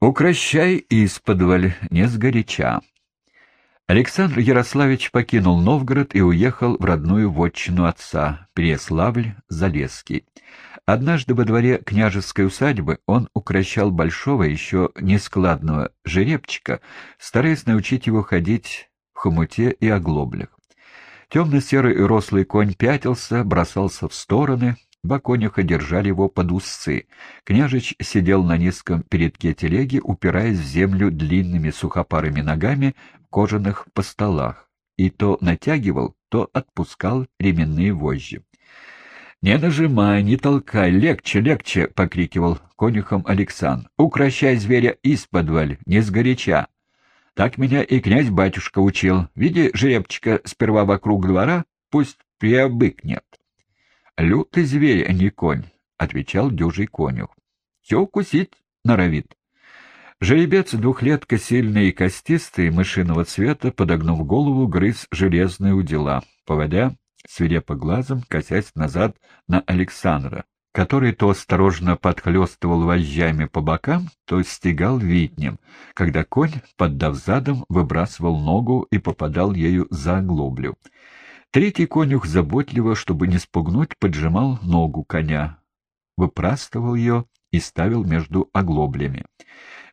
Укращай исподволь, не сгоряча. Александр Ярославич покинул Новгород и уехал в родную вотчину отца, Переславль-Залесский. Однажды во дворе княжеской усадьбы он укращал большого, еще нескладного жеребчика, стараясь научить его ходить в хомуте и оглоблях. Темно-серый и рослый конь пятился, бросался в стороны, Два конюха держали его под узцы. Княжич сидел на низком передке телеги, упираясь в землю длинными сухопарыми ногами в кожаных постолах, и то натягивал, то отпускал ременные вожжи. — Не нажимай, не толкай, легче, легче! — покрикивал конюхом Александр. — Укращай зверя исподволь, не сгоряча. Так меня и князь-батюшка учил. Види жеребчика сперва вокруг двора, пусть приобыкнет. «Лютый зверь, а не конь», — отвечал дюжий конюх. «Все укусить норовит». Жеребец двухлетка сильный и костистый, мышиного цвета, подогнув голову, грыз железные удила, поводя свирепо глазом, косясь назад на Александра, который то осторожно подхлестывал вожжами по бокам, то стегал витнем, когда конь, поддав задом, выбрасывал ногу и попадал ею за оглоблю. Третий конюх заботливо, чтобы не спугнуть, поджимал ногу коня, выпрастывал ее и ставил между оглоблями.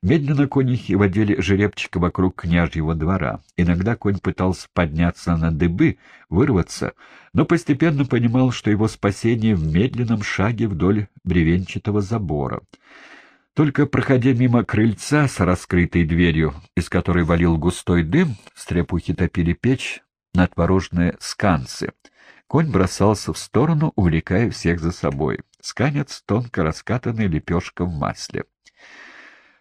Медленно конюхи водили жеребчика вокруг княжьего двора. Иногда конь пытался подняться на дыбы, вырваться, но постепенно понимал, что его спасение в медленном шаге вдоль бревенчатого забора. Только проходя мимо крыльца с раскрытой дверью, из которой валил густой дым, стрепухи топили печь, на творожные сканцы. Конь бросался в сторону, увлекая всех за собой. Сканец тонко раскатанный лепешка в масле.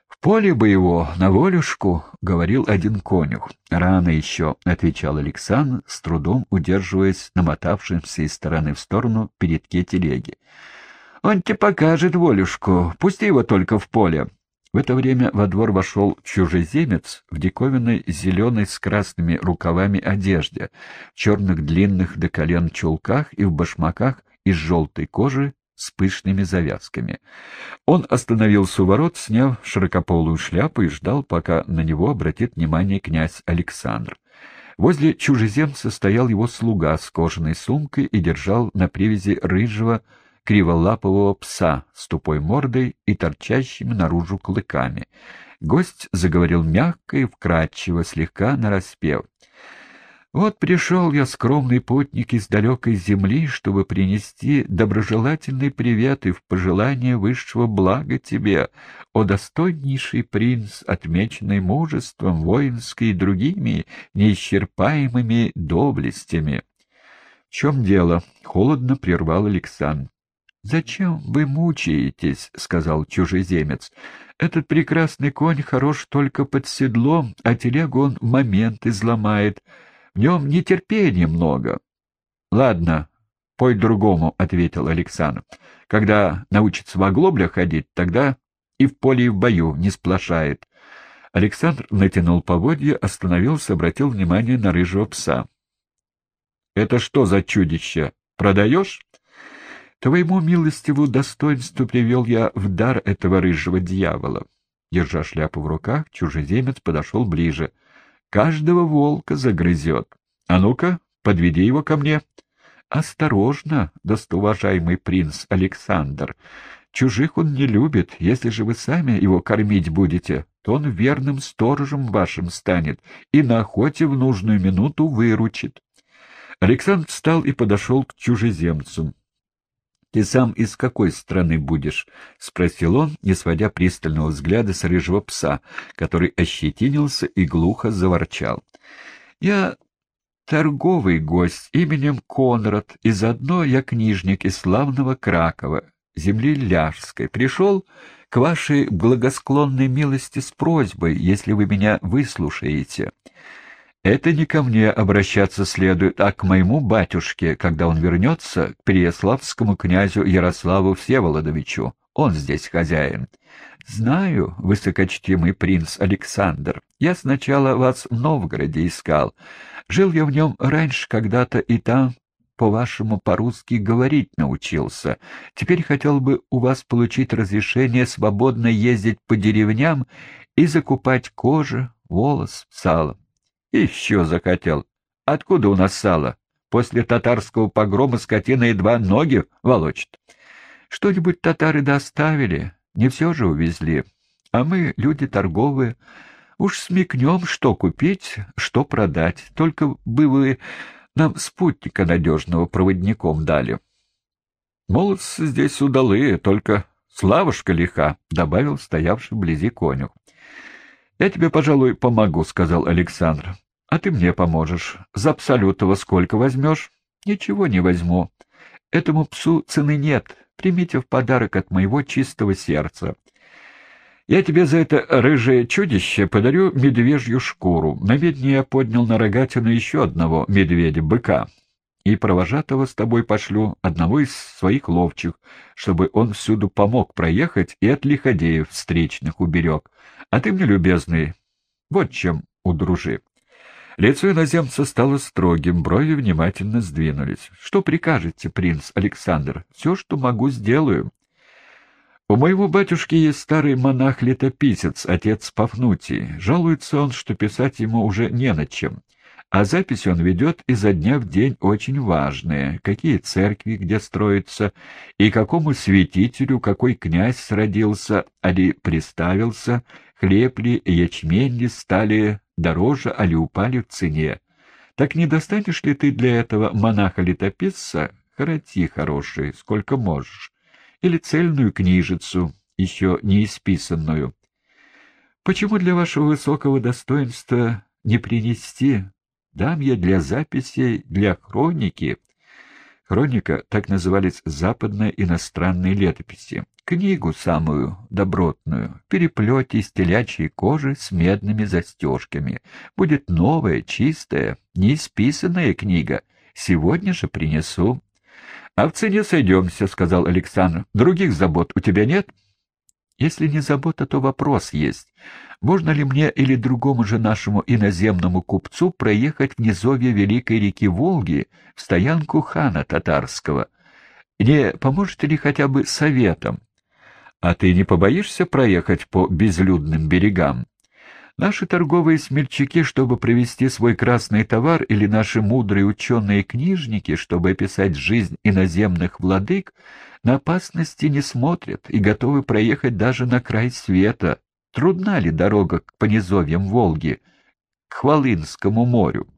«В поле бы его, на волюшку», — говорил один конюх. «Рано еще», — отвечал Александр, с трудом удерживаясь намотавшимся из стороны в сторону передке телеги. «Он тебе покажет волюшку, пусти его только в поле». В это время во двор вошел чужеземец в диковинной зеленой с красными рукавами одежде, в черных длинных до колен чулках и в башмаках из желтой кожи с пышными завязками. Он остановился у ворот, сняв широкополую шляпу и ждал, пока на него обратит внимание князь Александр. Возле чужеземца стоял его слуга с кожаной сумкой и держал на привязи рыжего криволапого пса с тупой мордой и торчащими наружу клыками. Гость заговорил мягко и вкрадчиво, слегка нараспев. «Вот пришел я, скромный путник из далекой земли, чтобы принести доброжелательный привет и в пожелание высшего блага тебе, о достойнейший принц, отмеченный мужеством, воинской и другими неисчерпаемыми доблестями». «В чем дело?» — холодно прервал Александр. «Зачем вы мучаетесь?» — сказал чужеземец. «Этот прекрасный конь хорош только под седлом, а телегу он в момент изломает. В нем нетерпения много». «Ладно, пой другому», — ответил Александр. «Когда научится в оглоблях ходить, тогда и в поле, и в бою не сплошает». Александр натянул поводья, остановился, обратил внимание на рыжего пса. «Это что за чудище? Продаешь?» Твоему милостиву достоинству привел я в дар этого рыжего дьявола. Держа шляпу в руках, чужеземец подошел ближе. Каждого волка загрызет. А ну-ка, подведи его ко мне. Осторожно, достоуважаемый принц Александр. Чужих он не любит. Если же вы сами его кормить будете, то он верным сторожем вашим станет и на охоте в нужную минуту выручит. Александр встал и подошел к чужеземцу. «Ты сам из какой страны будешь?» — спросил он, не сводя пристального взгляда с рыжего пса, который ощетинился и глухо заворчал. «Я торговый гость именем Конрад, и заодно я книжник из славного Кракова, земли Ляжской. Пришел к вашей благосклонной милости с просьбой, если вы меня выслушаете». Это не ко мне обращаться следует, а к моему батюшке, когда он вернется к Переяславскому князю Ярославу Всеволодовичу. Он здесь хозяин. Знаю, высокочтимый принц Александр, я сначала вас в Новгороде искал. Жил я в нем раньше когда-то, и там по-вашему по-русски говорить научился. Теперь хотел бы у вас получить разрешение свободно ездить по деревням и закупать кожу, волос, сало. Еще захотел. Откуда у нас сало? После татарского погрома скотина едва ноги волочит. Что-нибудь татары доставили, не все же увезли. А мы, люди торговые, уж смекнем, что купить, что продать. Только бы вы нам спутника надежного проводником дали. Молодцы здесь удалые, только славушка лиха, — добавил стоявший вблизи конюх. — Я тебе, пожалуй, помогу, — сказал Александр. — А ты мне поможешь. За Абсолютова сколько возьмешь? — Ничего не возьму. Этому псу цены нет. Примите в подарок от моего чистого сердца. Я тебе за это рыжее чудище подарю медвежью шкуру. На медне я поднял на рогатину еще одного медведя, быка. И провожатого с тобой пошлю, одного из своих ловчих, чтобы он всюду помог проехать и от лиходеев встречных уберег. А ты мне, любезный, вот чем удружи. Лицо иноземца стало строгим, брови внимательно сдвинулись. — Что прикажете, принц Александр? Все, что могу, сделаю. У моего батюшки есть старый монах-летописец, отец Пафнутий. Жалуется он, что писать ему уже не над чем. А записи он ведет изо дня в день очень важные. Какие церкви где строятся, и какому святителю какой князь сродился, али приставился, хлеб ли, ячмень ли стали дороже, али упали в цене. Так не достанешь ли ты для этого монаха-летописца? Хороти, хороший, сколько можешь или цельную книжицу, еще не исписанную. Почему для вашего высокого достоинства не принести? Дам я для записи, для хроники. Хроника, так назывались западные иностранные летописи. Книгу самую добротную, переплете из телячьей кожи с медными застежками. Будет новая, чистая, неисписанная книга. Сегодня же принесу. — А в цене сойдемся, — сказал Александр. — Других забот у тебя нет? — Если не забота, то вопрос есть. Можно ли мне или другому же нашему иноземному купцу проехать в низовье Великой реки Волги в стоянку хана татарского? Не поможете ли хотя бы советом? А ты не побоишься проехать по безлюдным берегам? Наши торговые смельчаки, чтобы привезти свой красный товар, или наши мудрые ученые-книжники, чтобы описать жизнь иноземных владык, на опасности не смотрят и готовы проехать даже на край света. Трудна ли дорога к понизовьям Волги, к Хвалынскому морю?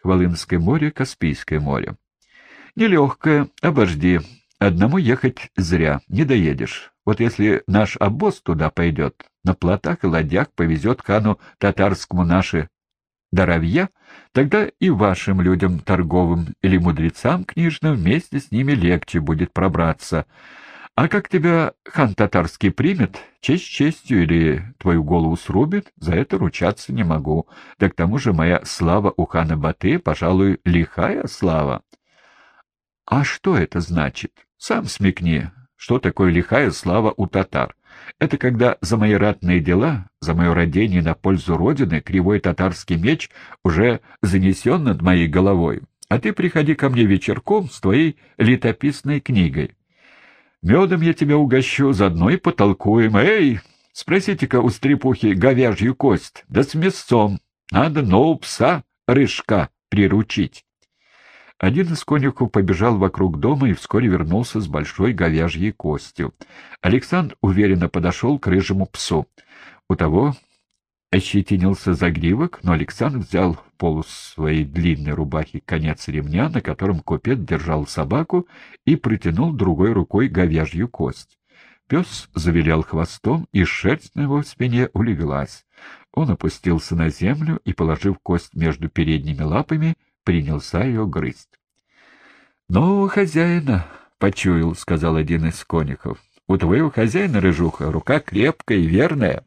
Хвалынское море, Каспийское море. Нелегкое, обожди. Одному ехать зря, не доедешь. Вот если наш обоз туда пойдет, на плотах и ладьях повезет хану татарскому наши даровья, тогда и вашим людям торговым или мудрецам книжным вместе с ними легче будет пробраться. А как тебя хан татарский примет, честь честью или твою голову срубит, за это ручаться не могу. Да к тому же моя слава у хана Баты, пожалуй, лихая слава. А что это значит? Сам смекни, что такое лихая слава у татар. Это когда за мои ратные дела, за мое родение на пользу Родины, кривой татарский меч уже занесен над моей головой. А ты приходи ко мне вечерком с твоей летописной книгой. Медом я тебя угощу, заодно и потолкуем. Эй, спросите-ка у стрепухи говяжью кость, да с мясцом. Надо нового пса, рыжка, приручить. Один из конюхов побежал вокруг дома и вскоре вернулся с большой говяжьей костью. Александр уверенно подошел к рыжему псу. У того ощетинился загривок, но Александр взял в полу своей длинной рубахи конец ремня, на котором купец держал собаку, и протянул другой рукой говяжью кость. Пес завилял хвостом, и шерсть на его спине улеглась. Он опустился на землю и, положив кость между передними лапами, принялся ее грызть. — Нового хозяина почуял, — сказал один из конюхов. — У твоего хозяина, рыжуха, рука крепкая и верная.